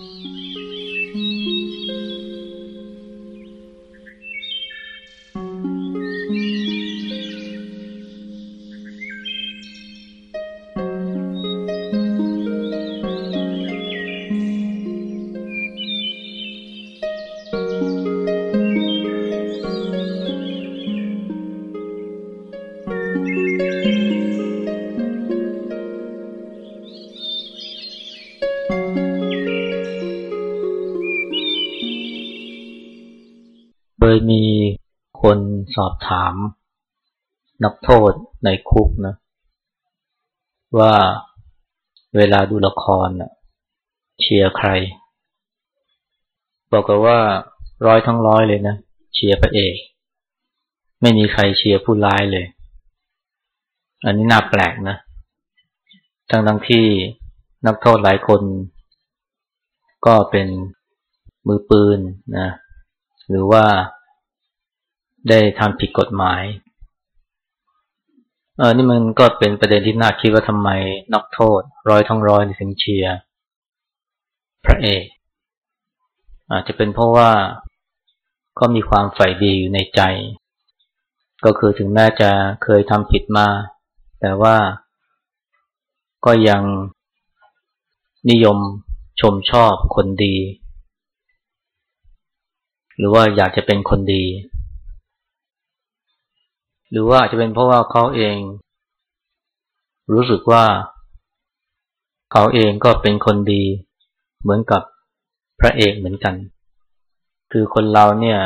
Mm-hmm. ยมีคนสอบถาม นักโทษในคุกนะว่าเวลาดูละครนะเชียร์ใคร บอกกันว่าร้อยทั้งร้อยเลยนะ เชียร์พระเอก ไม่มีใครเชียร์ผู้ร้ายเลย อันนี้น่าแปลกนะ ทั้งทั้งที่นักโทษหลายคน ก็เป็นมือปืนนะ หรือว่า ได้ทำผิดกฎหมายเออนี่มันก็เป็นประเด็นที่น่าคิดว่าทำไมนักโทษ ร้อยทั้งร้อยในถึงเชียร์พระเอกอาจจะเป็นเพราะว่าก็มีความใฝ่ดีอยู่ในใจ ก็คือถึงแม้จะเคยทำผิดมา แต่ว่าก็ยังนิยมชมชอบคนดี หรือว่าอยากจะเป็นคนดี หรือว่าจะเป็นเพราะว่าเขาเอง รู้สึกว่า เขาเองก็เป็นคนดี เหมือนกับพระเอกเหมือนกัน คือคนเราเนี่ย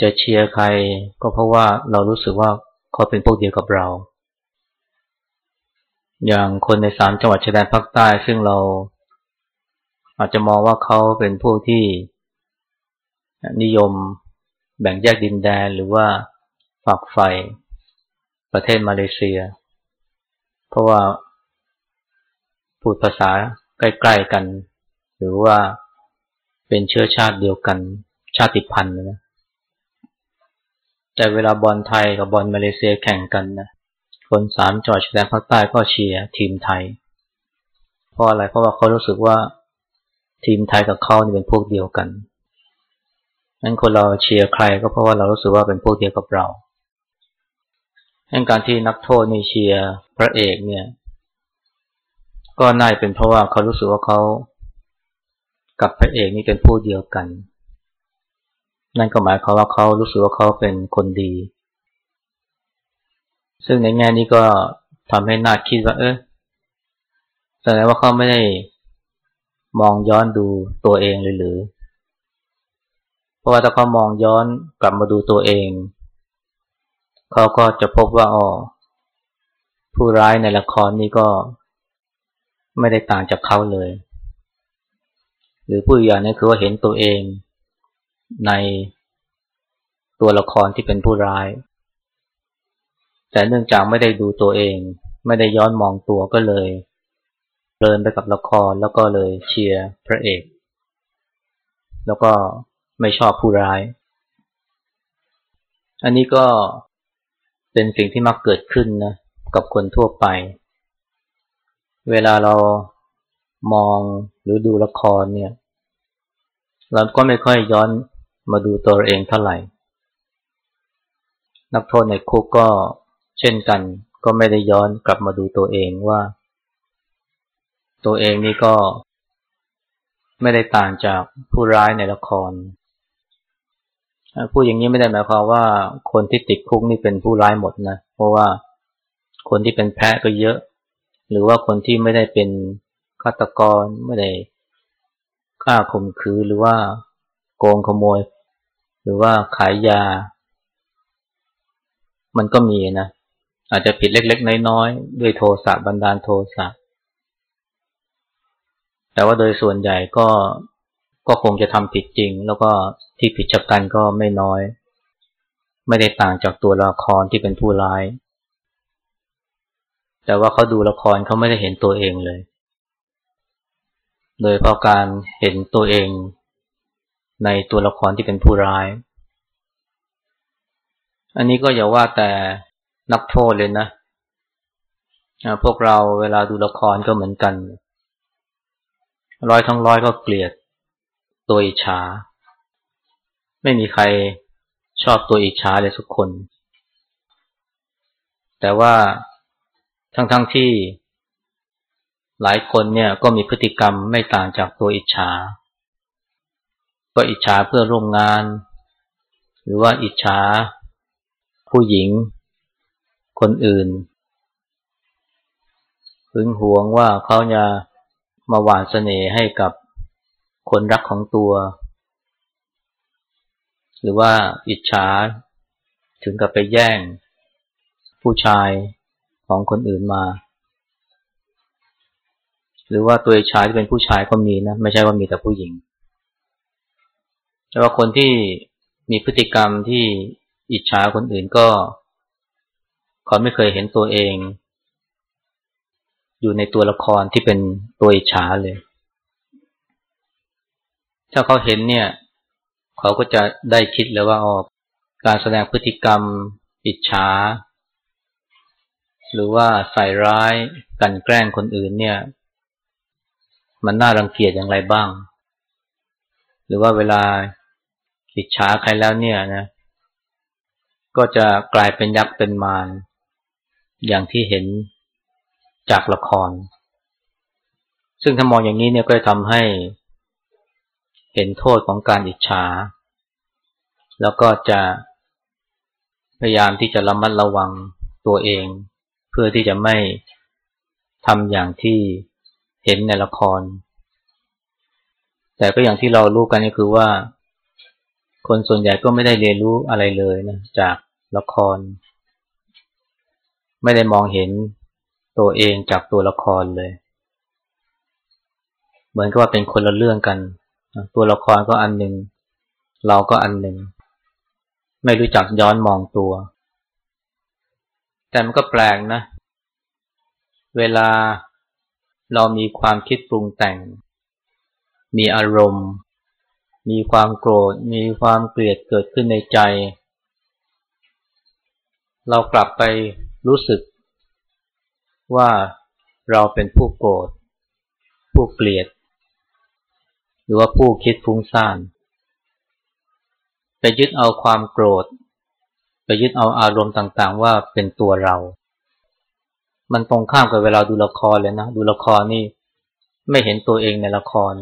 จะเชียร์ใครก็เพราะว่าเรารู้สึกว่าเขาเป็นพวกเดียวกับเรา อย่างคนในสามจังหวัดชายแดนภาคใต้ซึ่งเรา อาจจะมองว่าเขาเป็นพวกที่นิยมแบ่งแยกดินแดนหรือว่า ฝักใฝ่ประเทศมาเลเซีย เพราะว่าพูดภาษาใกล้ๆกัน หรือว่าเป็นเชื้อชาติเดียวกันชาติพันธุ์นะแต่เวลาบอลไทยกับบอลมาเลเซียแข่งกันนะคนสามจอดชแดนภาคใต้ก็เชียร์ทีมไทย เพราะอะไรเพราะว่าเขารู้สึกว่าทีมไทยกับเขาเนี่เป็นพวกเดียวกันนั้นคนเราเชียร์ใครก็เพราะว่าเรารู้สึกว่าเป็นพวกเดียวกับเรา ดังการที่นักโทษนี่เชียร์พระเอกเนี่ย ก็น่าเป็นเพราะว่าเขารู้สึกว่าเขากับพระเอกนี่เป็นผู้เดียวกัน นั่นก็หมายความว่าเขารู้สึกว่าเขาเป็นคนดี ซึ่งในแง่นี้ก็ทำให้น่าคิดว่า เออแสดงว่าเขาไม่ได้มองย้อนดูตัวเองเลยหรือ เพราะว่าถ้าเขามองย้อนกลับมาดูตัวเอง เขาก็จะพบว่าอ๋อผู้ร้ายในละครนี้ก็ไม่ได้ต่างจากเขาเลย หรือผู้อย่างนี้คือว่าเห็นตัวเองในตัวละครที่เป็นผู้ร้าย แต่เนื่องจากไม่ได้ดูตัวเอง ไม่ได้ย้อนมองตัวก็เลยเลินไปกับละครแล้วก็เลยเชียร์พระเอก แล้วก็ไม่ชอบผู้ร้าย อันนี้ก็ เป็นสิ่งที่มักเกิดขึ้นนะกับคนทั่วไป เวลาเรามองหรือดูละครเนี่ย เราก็ไม่ค่อยย้อนมาดูตัวเองเท่าไหร่ นักโทษในคุกก็เช่นกัน ก็ไม่ได้ย้อนกลับมาดูตัวเองว่า ตัวเองนี่ก็ไม่ได้ต่างจากผู้ร้ายในละคร พูดอย่างนี้ไม่ได้หมายความว่าคนที่ติดคุกนี่เป็นผู้ร้ายหมดนะ เพราะว่าคนที่เป็นแพ้ก็เยอะ หรือว่าคนที่ไม่ได้เป็นฆาตกรไม่ได้ฆ่าข่มขืนหรือว่าโกงขโมย หรือว่าขายยา มันก็มีนะ อาจจะผิดเล็กๆน้อยๆด้วยโทสะบันดาลโทสะแต่ว่าโดยส่วนใหญ่ก็ ก็คงจะทำผิดจริง แล้วก็ที่ผิดจากกันก็ไม่น้อย ไม่ได้ต่างจากตัวละครที่เป็นผู้ร้าย แต่ว่าเขาดูละครเขาไม่ได้เห็นตัวเองเลย โดยเพราะการเห็นตัวเอง ในตัวละครที่เป็นผู้ร้าย อันนี้ก็อย่าว่าแต่นักโทษเลยนะพวกเราเวลาดูละครก็เหมือนกัน ร้อยทั้งร้อยก็เกลียด ตัวอิจฉา ไม่มีใครชอบตัวอิจฉาเลยทุกคน แต่ว่าทั้งๆทที่หลายคนเนี่ยก็มีพฤติกรรมไม่ต่างจากตัวอิจฉา ก็อิจฉาเพื่อร่วมงาน หรือว่าอิจฉาผู้หญิง คนอื่นหึงหวงว่าเขาจะมาหวานเสน่ห์ให้กับ คนรักของตัว หรือว่าอิจฉาถึงกับไปแย่ง ผู้ชายของคนอื่นมา หรือว่าตัวอิจฉาที่เป็นผู้ชายก็มีนะ ไม่ใช่ว่ามีแต่ผู้หญิงแต่ว่าคนที่มีพฤติกรรมที่อิจฉาคนอื่นก็ เขาไม่เคยเห็นตัวเอง อยู่ในตัวละครที่เป็นตัวอิจฉาเลย ถ้าเขาเห็นเนี่ย เขาก็จะได้คิดเลยว่าอ๋อการแสดงพฤติกรรม อิจฉา หรือว่าใส่ร้ายกันแกล้งคนอื่นเนี่ย มันน่ารังเกียจอย่างไรบ้าง หรือว่าเวลาอิจฉาใครแล้วเนี่ยนะก็จะกลายเป็นยักษ์เป็นมารอย่างที่เห็นจากละคร ซึ่งถ้ามองอย่างนี้เนี่ยก็จะทำให้ เห็นโทษของการอิจฉา แล้วก็จะพยายามที่จะระมัดระวังตัวเอง เพื่อที่จะไม่ทำอย่างที่เห็นในละคร แต่ก็อย่างที่เรารู้กันก็คือว่า คนส่วนใหญ่ก็ไม่ได้เรียนรู้อะไรเลยนะจากละคร ไม่ได้มองเห็นตัวเองจากตัวละครเลย เหมือนกับว่าเป็นคนละเรื่องกัน ตัวละครก็อันหนึ่ง เราก็อันหนึ่ง ไม่รู้จักย้อนมองตัว แต่มันก็แปลกนะ เวลาเรามีความคิดปรุงแต่ง มีอารมณ์ มีความโกรธ มีความเกลียดเกิดขึ้นในใจ เรากลับไปรู้สึก ว่าเราเป็นผู้โกรธ ผู้เกลียด หรือว่าผู้คิดฟุ้งซ่านไปยึดเอาความโกรธ ไปยึดเอาอารมณ์ต่างๆ ว่าเป็นตัวเรา มันตรงข้ามกับเวลาดูละครเลยนะ ดูละครนี่ไม่เห็นตัวเองในละคร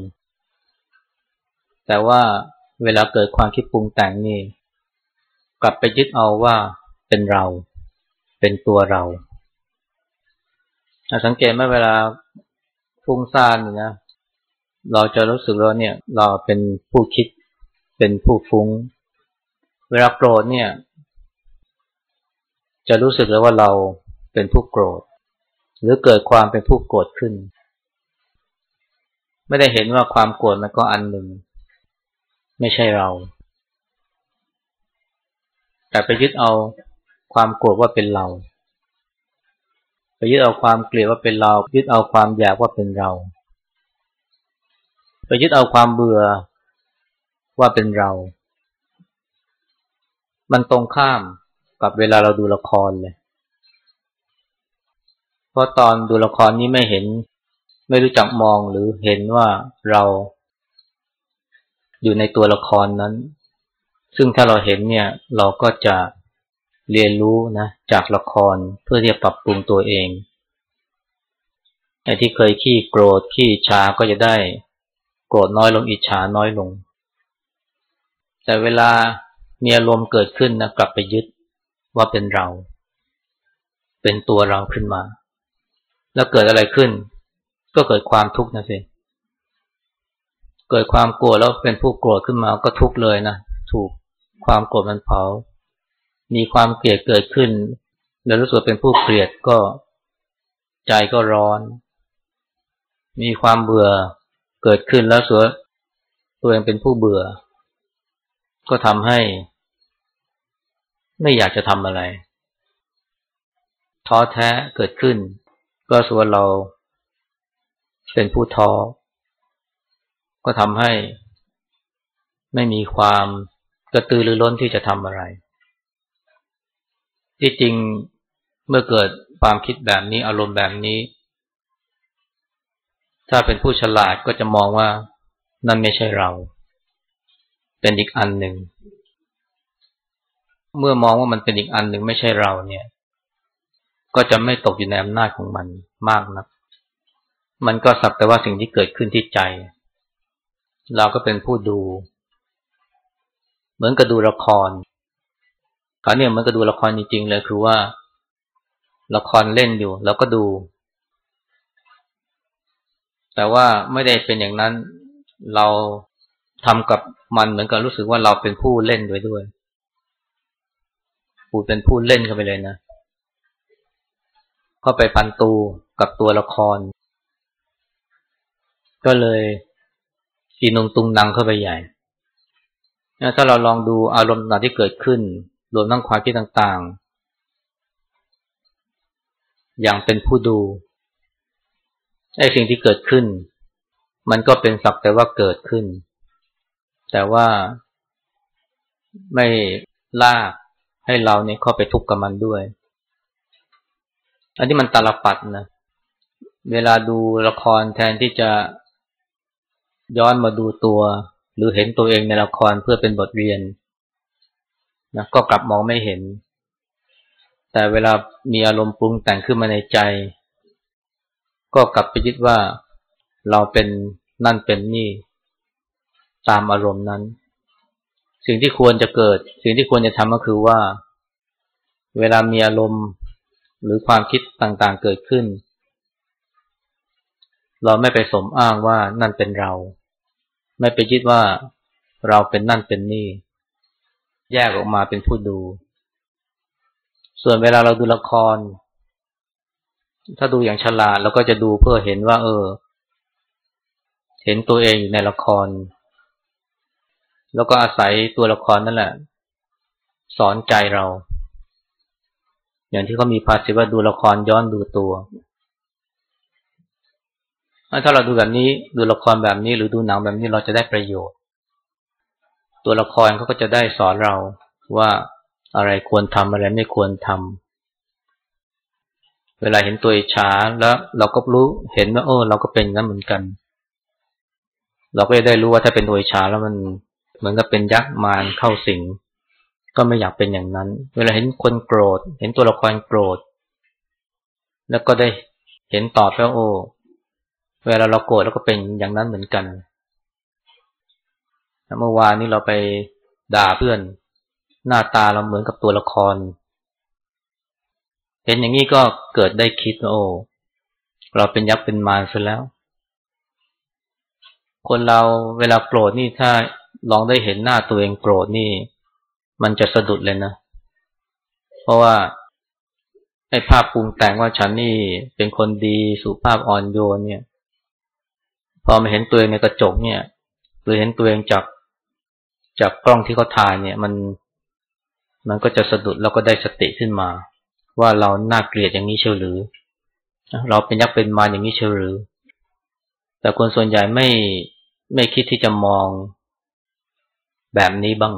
แต่ว่าเวลาเกิดความคิดปรุงแต่งนี่ กลับไปยึดเอาว่าเป็นเรา เป็นตัวเราสังเกตไหมเวลาฟุ้งซ่านนะ เราจะรู้สึกว่าเนี่ยเราเป็นผู้คิดเป็นผู้ฟุ้ง เวลาโกรธเนี่ย จะรู้สึกเลยว่าเราเป็นผู้โกรธ หรือเกิดความเป็นผู้โกรธขึ้น ไม่ได้เห็นว่าความโกรธมันก็อันหนึ่ง ไม่ใช่เรา แต่ไปยึดเอาความโกรธว่าเป็นเรา ไปยึดเอาความเกลียดว่าเป็นเรา ยึดเอาความอยากว่าเป็นเรา ยึดเอาความเบื่อว่าเป็นเรา มันตรงข้ามกับเวลาเราดูละครเลย เพราะตอนดูละครนี้ไม่เห็น ไม่รู้จักมองหรือเห็นว่าเราอยู่ในตัวละครนั้น ซึ่งถ้าเราเห็นเนี่ย เราก็จะเรียนรู้นะจากละครเพื่อที่จะปรับปรุงตัวเองไอ้ที่เคยขี้โกรธขี้ชาก็จะได้ โกรธน้อยลงอิจฉาน้อยลง แต่เวลามีอารมณ์เกิดขึ้นนะกลับไปยึดว่าเป็นเรา เป็นตัวเราขึ้นมา แล้วเกิดอะไรขึ้น ก็เกิดความทุกข์นะสิเกิดความโกรธแล้วเป็นผู้โกรธขึ้นมาก็ทุกข์เลยนะถูกความโกรธมันเผา มีความเกลียดเกิดขึ้น แล้วรู้สึกเป็นผู้เกลียดก็ใจก็ร้อน มีความเบื่อ เกิดขึ้นแล้วสัวตัวเองเป็นผู้เบื่อ ก็ทำให้ ไม่อยากจะทำอะไร ท้อแท้เกิดขึ้น ก็ส่วนเราเป็นผู้ท้อ ก็ทำให้ ไม่มีความกระตือรือร้นที่จะทำอะไร ที่จริงเมื่อเกิดความคิดแบบนี้อารมณ์แบบนี้ ถ้าเป็นผู้ฉลาดก็จะมองว่านั่นไม่ใช่เรา เป็นอีกอันหนึ่ง เมื่อมองว่ามันเป็นอีกอันหนึ่งไม่ใช่เราเนี่ย ก็จะไม่ตกอยู่ในอำนาจของมันมากนะัก มันก็สักแต่ว่าสิ่งที่เกิดขึ้นที่ใจ เราก็เป็นผู้ดู เหมือนกับดูละครคราวนี้เหมือนกับดูละครจริงๆเลยคือว่า ละครเล่นอยู่เราก็ดู แต่ว่าไม่ได้เป็นอย่างนั้นเราทำกับมันเหมือนกับรู้สึกว่าเราเป็นผู้เล่นด้วยด้วยผู้เป็นผู้เล่นเข้าไปเลยนะเข้าไปพันตูกับตัวละคร ก็เลยอีนงตุงนังเข้าไปใหญ่ถ้าเราลองดูอารมณ์ต่างที่เกิดขึ้น รวมทั้งความคิดต่างๆ อย่างเป็นผู้ดู ไอ้สิ่งที่เกิดขึ้น มันก็เป็นสักแต่ว่าเกิดขึ้น แต่ว่าไม่ลากให้เราเนี่ยเข้าไปทุกข์กับมันด้วย อันนี้มันตาลปัดนะ เวลาดูละครแทนที่จะย้อนมาดูตัว หรือเห็นตัวเองในละครเพื่อเป็นบทเรียนนะก็กลับมองไม่เห็น แต่เวลามีอารมณ์ปรุงแต่งขึ้นมาในใจ ก็กลับไปยึดว่าเราเป็นนั่นเป็นนี่ตามอารมณ์นั้น สิ่งที่ควรจะเกิด สิ่งที่ควรจะทำก็คือว่า เวลามีอารมณ์หรือความคิดต่างๆเกิดขึ้น เราไม่ไปสมอ้างว่านั่นเป็นเรา ไม่ไปยึดว่าเราเป็นนั่นเป็นนี่ แยกออกมาเป็นผู้ดู ส่วนเวลาเราดูละคร ถ้าดูอย่างฉลาดเราก็จะดูเพื่อเห็นว่า เออ เห็นตัวเองอยู่ในละคร แล้วก็อาศัยตัวละครนั่นแหละ สอนใจเรา อย่างที่เขามีภาษิว่าดูละครย้อนดูตัวถ้าเราดูแบบนี้ดูละครแบบนี้หรือดูหนังแบบนี้เราจะได้ประโยชน์ ตัวละครเขาก็จะได้สอนเราว่าอะไรควรทำอะไรไม่ควรทำ เวลาเห็นตัวอิจฉาแล้วเราก็รู้เห็นว่าโอ้เราก็เป็นนั้นเหมือนกัน เราก็จะได้รู้ว่าถ้าเป็นตัวอิจฉาแล้วมันเหมือนกับเป็นยักษ์มารเข้าสิงก็ไม่อยากเป็นอย่างนั้น เวลาเห็นคนโกรธ เห็นตัวละครโกรธ แล้วก็ได้เห็นตอไปว่าโอ้เวลาเราโกรธแล้วก็เป็นอย่างนั้นเหมือนกันเมื่อวานนี้เราไปด่าเพื่อน หน้าตาเราเหมือนกับตัวละคร เห็นอย่างนี้ก็เกิดได้คิดโอ้เราเป็นยักษ์เป็นมารซะแล้ว คนเราเวลาโกรธนี่ถ้าลองได้เห็นหน้าตัวเองโกรธนี่ มันจะสะดุดเลยนะ เพราะว่าไอ้ภาพปรุงแต่งว่าฉันนี่เป็นคนดีสุภาพอ่อนโยนเนี่ย พอมาเห็นตัวเองในกระจกเนี่ยหรือเห็นตัวเองจากจากกล้องที่เขาถ่ายเนี่ย มันมันก็จะสะดุดแล้วก็ได้สติขึ้นมา ว่าเราน่าเกลียดอย่างนี้เชียวหรือ เราเป็นยักษ์เป็นมาอย่างนี้เชียวหรือ แต่คนส่วนใหญ่ไม่ไม่คิดที่จะมองแบบนี้บ้าง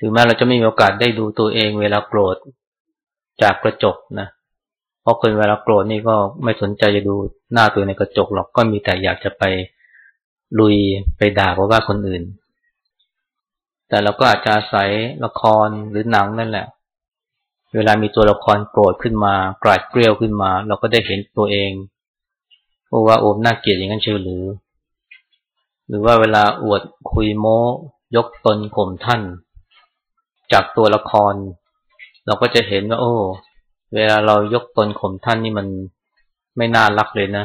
ถึงแม้เราจะไม่มีโอกาสได้ดูตัวเองเวลาโกรธจากกระจกนะ เพราะคนเวลาโกรธนี่ก็ไม่สนใจจะดูหน้าตัวในกระจกหรอก ก็มีแต่อยากจะไปลุยไปด่าเพราะว่าคนอื่น แต่เราก็อาจจะอาศัยละครหรือหนังนั่นแหละ เวลามีตัวละครโกรธขึ้นมากราดเกลียวขึ้นมา เราก็ได้เห็นตัวเองว่าโอมน่าเกลียดอย่างนั้นเชียวหรือ หรือว่าเวลาอวดคุยโม้ ยกตนข่มท่าน จากตัวละคร เราก็จะเห็นว่า โอ้ เวลาเรายกตนข่มท่านนี่มันไม่น่ารักเลยนะ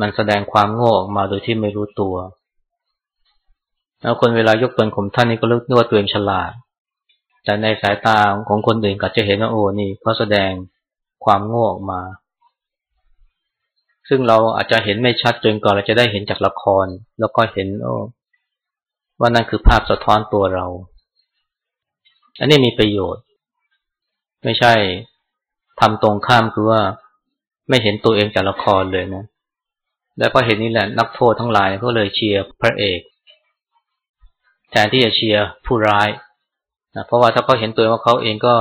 มันแสดงความโง่ออกมาโดยที่ไม่รู้ตัว แล้วคนเวลายกตนข่มท่านนี่ก็นึกว่าตัวเองฉลาด แต่ในสายตาของคนอื่นก็จะเห็นว่าโอ้นี่เขาแสดงความโง่ออกมา ซึ่งเราอาจจะเห็นไม่ชัดจนก่อนเราจะได้เห็นจากละคร แล้วก็เห็นโอ้ว่านั่นคือภาพสะท้อนตัวเรา อันนี้มีประโยชน์ ไม่ใช่ทำตรงข้ามคือว่าไม่เห็นตัวเองจากละครเลยนะ แล้วก็เห็นนี่แหละนักโทษทั้งหลายก็เลยเชียร์พระเอก แทนที่จะเชียร์ผู้ร้าย นะเพราะว่าถ้าเขาเห็นตัวว่าเขาเองก็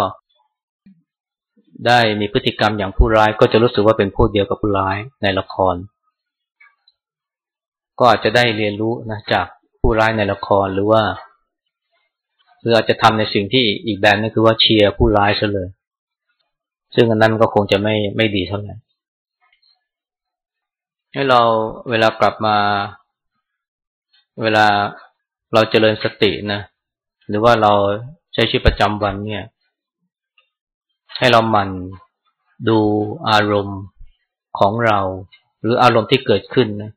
ได้มีพฤติกรรมอย่างผู้ร้ายก็จะรู้สึกว่าเป็นผู้เดียวกับผู้ร้ายในละคร ก็อาจจะได้เรียนรู้นะจากผู้ร้ายในละครหรือว่าหรืออาจจะทำในสิ่งที่อีกแบบนึงคือว่าเชียร์ผู้ร้ายซะเลย ซึ่งอันนั้นก็คงจะไม่ไม่ดีเท่าไหร่ให้เราเวลากลับมา เวลาเราเจริญสตินะ หรือว่าเรา ใช้ชีวิตประจำวันเนี่ย ให้เราหมั่นดูอารมณ์ของเรา หรืออารมณ์ที่เกิดขึ้นนะ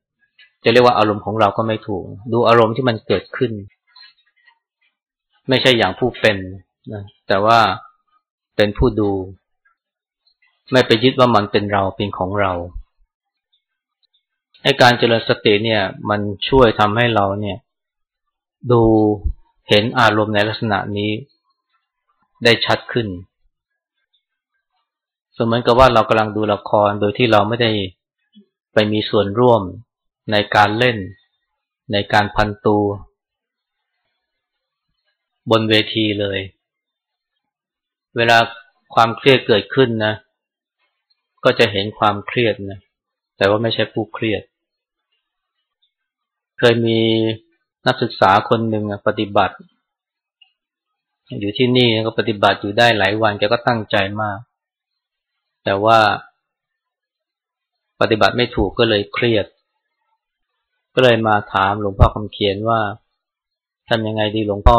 จะเรียกว่าอารมณ์ของเราก็ไม่ถูก ดูอารมณ์ที่มันเกิดขึ้น ไม่ใช่อย่างผู้เป็นนะแต่ว่าเป็นผู้ดู ไม่ไปยึดว่ามันเป็นเราเป็นของเราให้การเจริญสติเนี่ย มันช่วยทำให้เราเนี่ย ดู เห็นอารมณ์ในลักษณะนี้ได้ชัดขึ้นสมมติกับว่าเรากำลังดูละครโดยที่เราไม่ได้ไปมีส่วนร่วมในการเล่น ในการพันตูบนเวทีเลย เวลาความเครียดเกิดขึ้นนะ ก็จะเห็นความเครียดนะ แต่ว่าไม่ใช่ผู้เครียด เคยมี นักศึกษาคนหนึ่งปฏิบัติ อยู่ที่นี่ก็ปฏิบัติอยู่ได้หลายวันแกก็ตั้งใจมาก แต่ว่า ปฏิบัติไม่ถูกก็เลยเครียด ก็เลยมาถามหลวงพ่อคำเขียนว่าทำยังไงดีหลวงพ่อ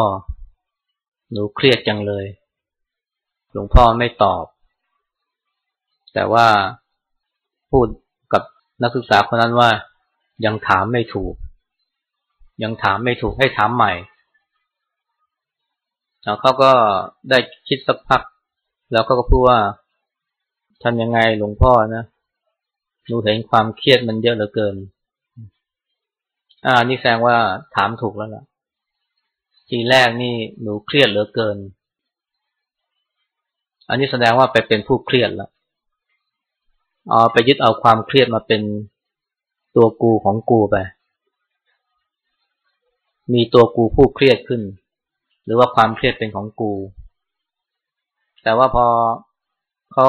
หนูเครียดจังเลย หลวงพ่อไม่ตอบ แต่ว่าพูดกับนักศึกษาคนนั้นว่ายังถามไม่ถูก ยังถามไม่ถูกให้ถามใหม่แล้วเขาก็ได้คิดสักพัก แล้วก็พูดว่าทำยังไงหลวงพ่อนะหนูเห็นความเครียดมันเยอะเหลือเกิน อ่า นี่แสดงว่าถามถูกแล้วล่ะ ทีแรกนี่หนูเครียดเหลือเกิน อันนี้แสดงว่าไปเป็นผู้เครียดแล้วเอาไปยึดเอาความเครียดมาเป็นตัวกูของกูไป มีตัวกูผู้เครียดขึ้น หรือว่าความเครียดเป็นของกู แต่ว่าพอเขา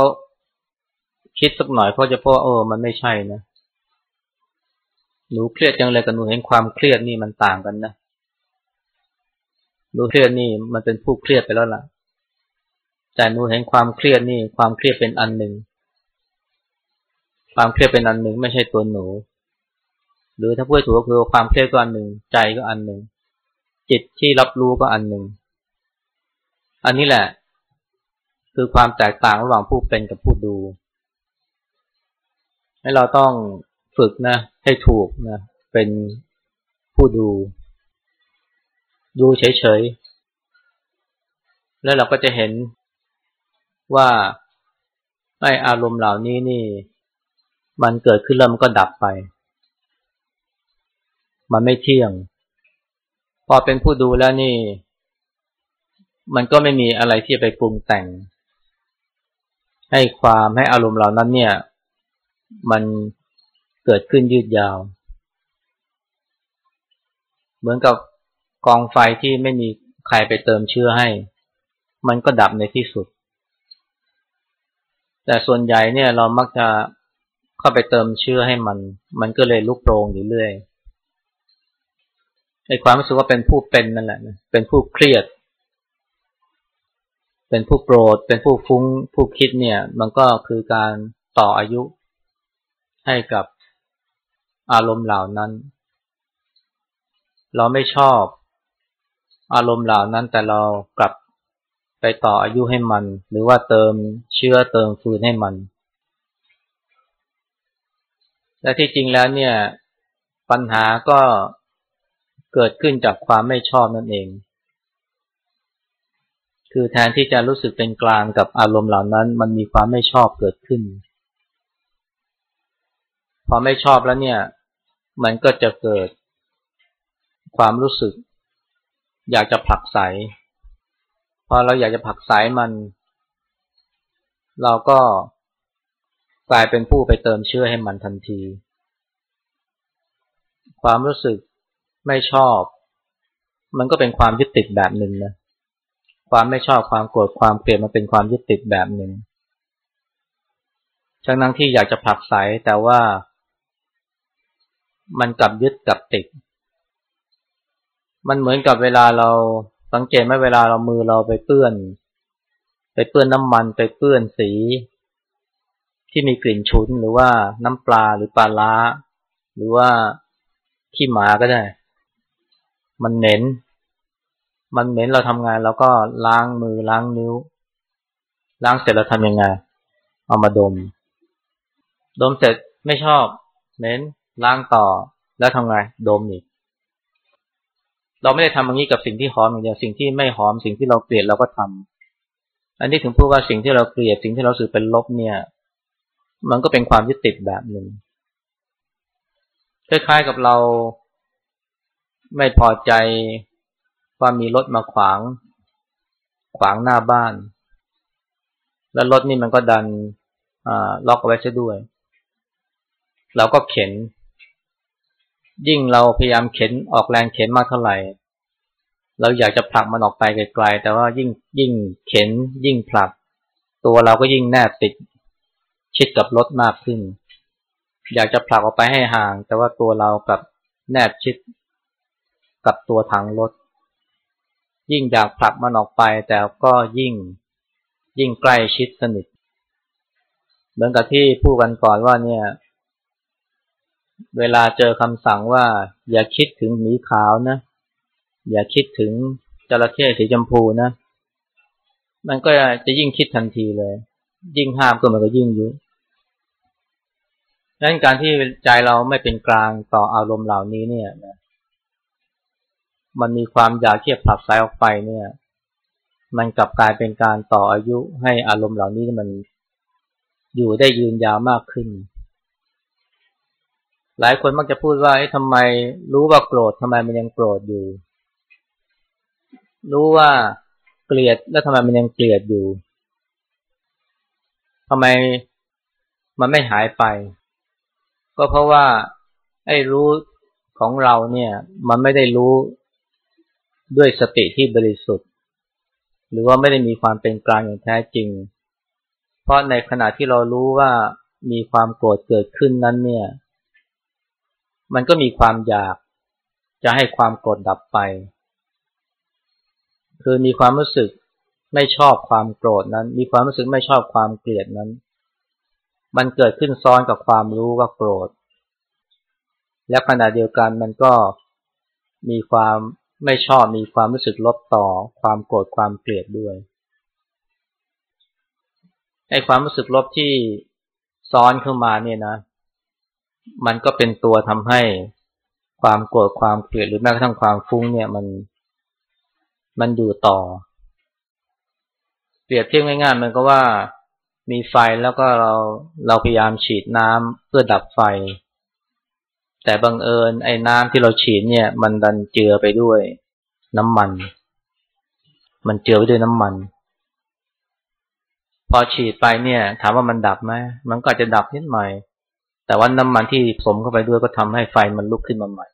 คิดสักหน่อยเขาจะพบว่าเออมันไม่ใช่นะหนูเครียดจังเลยกับหนูเห็นความเครียดนี่มันต่างกันนะหนูเครียดนี่มันเป็นผู้เครียดไปแล้วล่ะ แต่หนูเห็นความเครียดนี่ ความเครียดเป็นอันหนึ่งความเครียดเป็นอันหนึ่งไม่ใช่ตัวหนู หรือถ้าพูดถูกก็คือความเครียดก็อันหนึ่งใจก็อันหนึ่งจิตที่รับรู้ก็อันหนึ่งอันนี้แหละ คือความแตกต่างระหว่างผู้เป็นกับผู้ดู ให้เราต้องฝึกนะ ให้ถูกนะ เป็นผู้ดู ดูเฉยๆ แล้วเราก็จะเห็นว่าไออารมณ์เหล่านี้นี่ มันเกิดขึ้นแล้วมันก็ดับไป มันไม่เที่ยง พอเป็นผู้ดูแล้วนี่ มันก็ไม่มีอะไรที่ไปปรุงแต่ง ให้ความให้อารมณ์เหล่านั้นเนี่ย มันเกิดขึ้นยืดยาว เหมือนกับกองไฟที่ไม่มีใครไปเติมเชื้อให้ มันก็ดับในที่สุด แต่ส่วนใหญ่เนี่ยเรามักจะเข้าไปเติมเชื้อให้มัน มันก็เลยลุกโปรงอยู่เรื่อย ในความรู้สึกว่าเป็นผู้เป็นนั่นแหละเป็นผู้เครียด เป็นผู้โกรธ เป็นผู้ฟุ้ง ผู้คิดเนี่ย มันก็คือการต่ออายุให้กับอารมณ์เหล่านั้น เราไม่ชอบอารมณ์เหล่านั้นแต่เรากลับไปต่ออายุให้มัน หรือว่าเติมเชื้อเติมฟืนให้มัน และที่จริงแล้วเนี่ย ปัญหาก็ เกิดขึ้นจากความไม่ชอบนั่นเอง คือแทนที่จะรู้สึกเป็นกลางกับอารมณ์เหล่านั้น มันมีความไม่ชอบเกิดขึ้น พอไม่ชอบแล้วเนี่ย มันก็จะเกิด ความรู้สึก อยากจะผลักไสพอเราอยากจะผลักไสมัน เราก็กลายเป็นผู้ไปเติมเชื่อให้มันทันที ความรู้สึก ไม่ชอบ มันก็เป็นความยึดติดแบบหนึ่งนะความไม่ชอบความโกรธความเกลียดมันเป็นความยึดติดแบบหนึ่งทั้งนั้นที่อยากจะผลักไสแต่ว่ามันกลับยึดกลับติด มันเหมือนกับเวลาเราสังเกตไหมเวลาเรามือเราไปเปื้อน ไปเปื้อนน้ำมันไปเปื้อนสี ที่มีกลิ่นฉุนหรือว่าน้ำปลาหรือปลาล้า หรือว่าขี้หมาก็ได้ มันเหม็น มันเหม็นเราทำงานเราก็ล้างมือล้างนิ้ว ล้างเสร็จเราทำยังไง เอามาดม ดมเสร็จไม่ชอบ เหม็นล้างต่อแล้วทำไงดมอีก เราไม่ได้ทำอย่างนี้กับสิ่งที่หอมอย่างเดียวสิ่งที่ไม่หอมสิ่งที่เราเกลียดเราก็ทำอันนี้ถึงพูดว่าสิ่งที่เราเกลียดสิ่งที่เราสื่อเป็นลบเนี่ย มันก็เป็นความยึดติดแบบหนึ่งคล้ายๆกับเรา ไม่พอใจว่ามีรถมาขวาง ขวางหน้าบ้าน แล้วรถนี่มันก็ดันล็อกเอาไว้ซะด้วย เราก็เข็น ยิ่งเราพยายามเข็นออกแรงเข็นมากเท่าไหร่ เราอยากจะผลักมันออกไปไกลๆแต่ว่ายิ่งยิ่งเข็น ยิ่งผลัก ตัวเราก็ยิ่งแนบติดชิดกับรถมากขึ้น อยากจะผลักออกไปให้ห่าง แต่ว่าตัวเรากับแนบชิด กับตัวถังรถ ยิ่งอยากผลักมันออกไป แต่ก็ยิ่งยิ่งใกล้ชิดสนิท เหมือนกับที่พูดกันก่อนว่าเนี่ย เวลาเจอคำสั่งว่า อย่าคิดถึงหมีขาวนะ อย่าคิดถึงจระเข้สีชมพูนะ มันก็จะยิ่งคิดทันทีเลย ยิ่งห้ามก็มันก็ยิ่งยุนั้นการที่ใจเราไม่เป็นกลางต่ออารมณ์เหล่านี้เนี่ยนะ มันมีความอยากที่จะผลักสายออกไปเนี่ย มันกลับกลายเป็นการต่ออายุให้อารมณ์เหล่านี้มันอยู่ได้ยืนยาวมากขึ้น หลายคนมักจะพูดว่าทำไมรู้ว่าโกรธทำไมมันยังโกรธอยู่ รู้ว่าเกลียดแล้วทำไมมันยังเกลียดอยู่ทำไมมันไม่หายไป ก็เพราะว่าไอ้รู้ของเราเนี่ย มันไม่ได้รู้ ด้วยสติที่บริสุทธิ์ หรือว่าไม่ได้มีความเป็นกลางอย่างแท้จริง เพราะในขณะที่เรารู้ว่ามีความโกรธเกิดขึ้นนั้นเนี่ย มันก็มีความอยากจะให้ความโกรธดับไป คือมีความรู้สึกไม่ชอบความโกรธนั้น มีความรู้สึกไม่ชอบความเกลียดนั้น มันเกิดขึ้นซ้อนกับความรู้ว่าโกรธ และขณะเดียวกันมันก็มีความ ไม่ชอบมีความรู้สึกลบต่อความโกรธความเกลียดด้วยไอ้ความรู้สึกลบที่ซ้อนเข้ามาเนี่ยนะ มันก็เป็นตัวทำให้ความโกรธความเกลียดหรือแม้กระทั่งความฟุ้งเนี่ยมันมันอยู่ต่อ เปรียบเทียบง่ายๆมันก็ว่ามีไฟแล้วก็เราเราพยายามฉีดน้ำเพื่อดับไฟ แต่บังเอิญไอ้น้ำที่เราฉีดเนี่ย มันดันเจือไปด้วยน้ำมัน มันเจือไปด้วยน้ำมัน พอฉีดไปเนี่ย ถามว่ามันดับไหมมันก็จะดับนิดหน่อย แต่ว่าน้ำมันที่ผสมเข้าไปด้วยก็ทำให้ไฟมันลุกขึ้นมาใหม่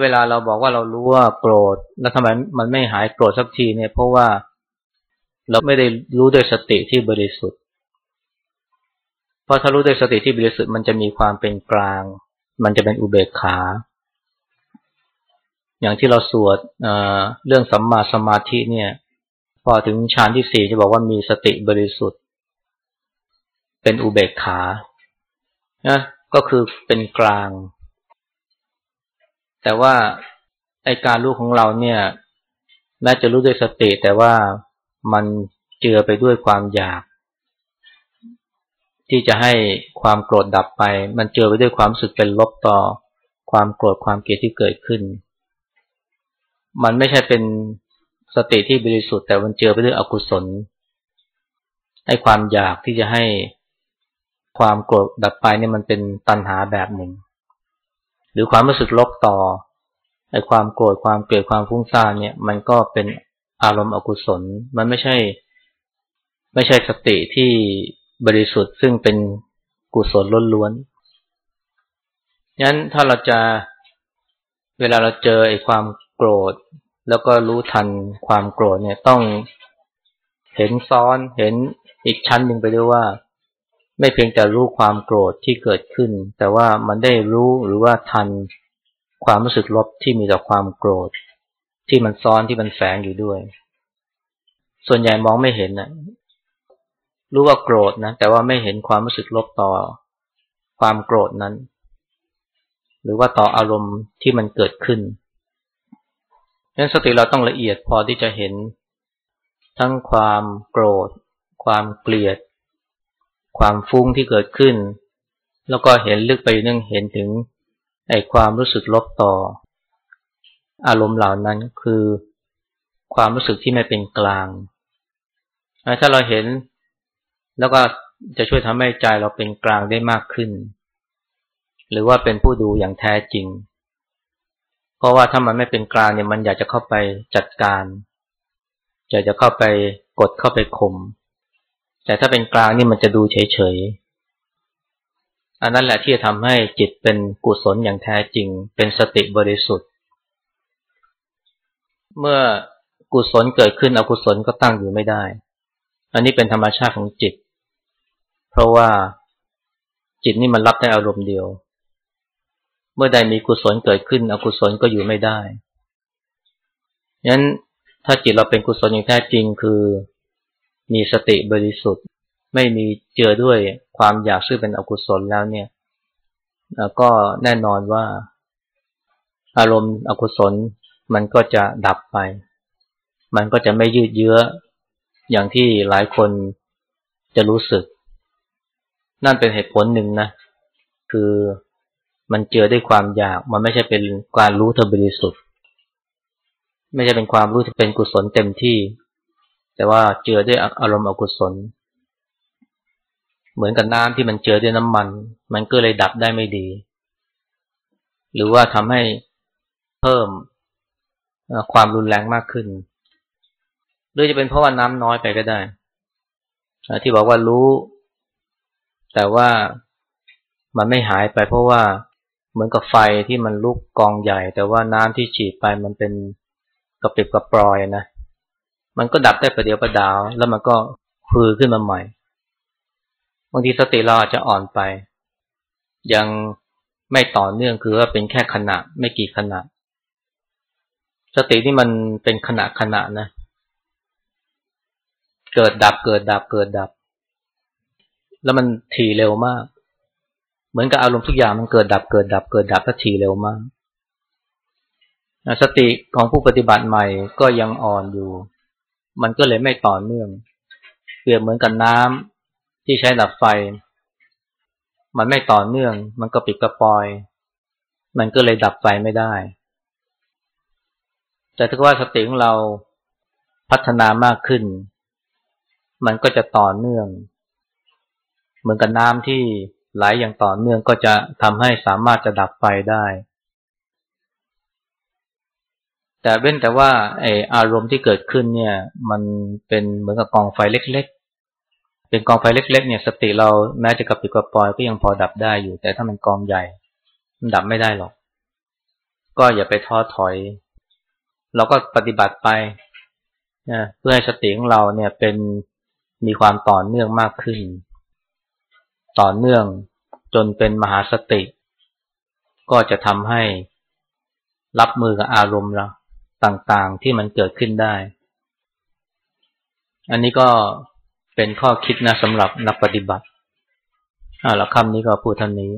เวลาเราบอกว่าเรารู้ว่าโกรธแล้วทำไมมันไม่หายโกรธสักทีเนี่ย เพราะว่าเราไม่ได้รู้ด้วยสติที่บริสุทธิ์ เพราะถ้ารู้ด้วยสติที่บริสุทธิ์มันจะมีความเป็นกลาง มันจะเป็นอุเบกขา อย่างที่เราสวดเเรื่องสัมมาสมาธิเนี่ย พอถึงฌานที่สี่จะบอกว่ามีสติบริสุทธิ์ เป็นอุเบกขานะก็คือเป็นกลาง แต่ว่าไอการรู้ของเราเนี่ยน่าจะรู้ด้วยสติแต่ว่ามันเจือไปด้วยความอยาก ที่จะให้ความโกรธดับไป มันเจอไปด้วยความสึกเป็นลบต่อความโกรธความเกลียดที่เกิดขึ้น มันไม่ใช่เป็นสติที่บริสุทธิ์แต่มันเจอไปด้วยอกุศล ให้ความอยากที่จะให้ความโกรธดับไปเนี่ยมันเป็นตัณหาแบบหนึ่ง หรือความรู้สึกลบต่อไอ้ความโกรธความเกลียดความฟุ้งซ่านเนี่ย มันก็เป็นอารมณ์อกุศล มันไม่ใช่ ไม่ใช่สติที่ บริสุทธิ์ซึ่งเป็นกุศลล้วนๆงั้นถ้าเราจะเวลาเราเจอไอ้ความโกรธ แล้วก็รู้ทันความโกรธเนี่ยต้องเห็นซ้อนเห็นอีกชั้นหนึ่งไปด้วยว่า ไม่เพียงแต่รู้ความโกรธที่เกิดขึ้น แต่ว่ามันได้รู้หรือว่าทันความรู้สึกลบที่มีต่อความโกรธ ที่มันซ้อนที่มันแฝงอยู่ด้วย ส่วนใหญ่มองไม่เห็นนะ รู้ว่าโกรธนะ แต่ว่าไม่เห็นความรู้สึกลบต่อ ความโกรธนั้น หรือว่าต่ออารมณ์ที่มันเกิดขึ้นดังนั้นสติเราต้องละเอียดพอที่จะเห็น ทั้งความโกรธ ความเกลียด ความฟุ้งที่เกิดขึ้น แล้วก็เห็นลึกไปนึงเห็นถึงไอ้ความรู้สึกลบต่อ อารมณ์เหล่านั้นคือความรู้สึกที่ไม่เป็นกลาง ถ้าเราเห็น แล้วก็จะช่วยทำให้ใจเราเป็นกลางได้มากขึ้น หรือว่าเป็นผู้ดูอย่างแท้จริง เพราะว่าถ้ามันไม่เป็นกลางเนี่ยมันอยากจะเข้าไปจัดการ อยากจะเข้าไปกดเข้าไปข่มแต่ถ้าเป็นกลางนี่มันจะดูเฉยๆ อันนั้นแหละที่จะทำให้จิตเป็นกุศลอย่างแท้จริง เป็นสติบริสุทธิ์ เมื่อกุศลเกิดขึ้นอกุศลก็ตั้งอยู่ไม่ได้ อันนี้เป็นธรรมชาติของจิต เพราะว่าจิตนี่มันรับได้อารมณ์เดียว เมื่อใดมีกุศลเกิดขึ้น อกุศลก็อยู่ไม่ได้งั้นถ้าจิตเราเป็นกุศลอย่างแท้จริงคือมีสติบริสุทธิ์ ไม่มีเจือด้วยความอยากซึ่งเป็นอกุศลแล้วเนี่ยก็แน่นอนว่า อารมณ์อกุศลมันก็จะดับไป มันก็จะไม่ยืดเยื้ออย่างที่หลายคนจะรู้สึก นั่นเป็นเหตุผลหนึ่งนะ คือมันเจอด้วยความอยาก มันไม่ใช่เป็นการรู้ทบริสุทธิ์ ไม่ใช่เป็นความรู้ที่เป็นกุศลเต็มที่ แต่ว่าเจอด้วยอารมณ์อกุศล เหมือนกับน้ำที่มันเจอด้วยน้ำมัน มันก็เลยดับได้ไม่ดี หรือว่าทำให้เพิ่มความรุนแรงมากขึ้น หรือจะเป็นเพราะว่าน้ำน้อยไปก็ได้ ที่บอกว่ารู้ แต่ว่ามันไม่หายไปเพราะว่าเหมือนกับไฟที่มันลุกกองใหญ่ แต่ว่าน้ำที่ฉีดไปมันเป็นกระปิบกระปรอยนะ มันก็ดับได้ประเดี๋ยวประดาว แล้วมันก็ฟือขึ้นมาใหม่ บางทีสติเราอาจจะอ่อนไป ยังไม่ต่อเนื่องคือว่าเป็นแค่ขณะไม่กี่ขณะ สติที่มันเป็นขณะขณะนะ เกิดดับเกิดดับเกิดดับ แล้วมันถี่เร็วมาก เหมือนกับอารมณ์ทุกอย่างมันเกิดดับเกิดดับเกิดดับก็ถี่เร็วมากสติของผู้ปฏิบัติใหม่ก็ยังอ่อนอยู่ มันก็เลยไม่ต่อเนื่อง เปรียบเหมือนกับน้ำที่ใช้ดับไฟ มันไม่ต่อเนื่อง มันก็ปิดกระปอย มันก็เลยดับไฟไม่ได้ แต่ถ้าว่าสติของเราพัฒนามากขึ้น มันก็จะต่อเนื่อง เหมือนกับน้ำที่ไหลอย่างต่อเนื่องก็จะทำให้สามารถจะดับไฟได้ แต่เว้นแต่ว่าไออารมณ์ที่เกิดขึ้นเนี่ย มันเป็นเหมือนกับกองไฟเล็กๆ เป็นกองไฟเล็ก ๆ เนี่ย สติเราแม้จะกระปิดกระปอยก็ยังพอดับได้อยู่ แต่ถ้ามันกองใหญ่มันดับไม่ได้หรอก ก็อย่าไปท้อถอย เราก็ปฏิบัติไปนะเพื่อให้สติของเราเนี่ยเป็นมีความต่อเนื่องมากขึ้น ต่อเนื่องจนเป็นมหาสติ ก็จะทำให้รับมือกับอารมณ์เราต่างๆที่มันเกิดขึ้นได้ อันนี้ก็เป็นข้อคิดนะสำหรับนักปฏิบัติอ่าแล้วคำนี้ก็พูดท่านนี้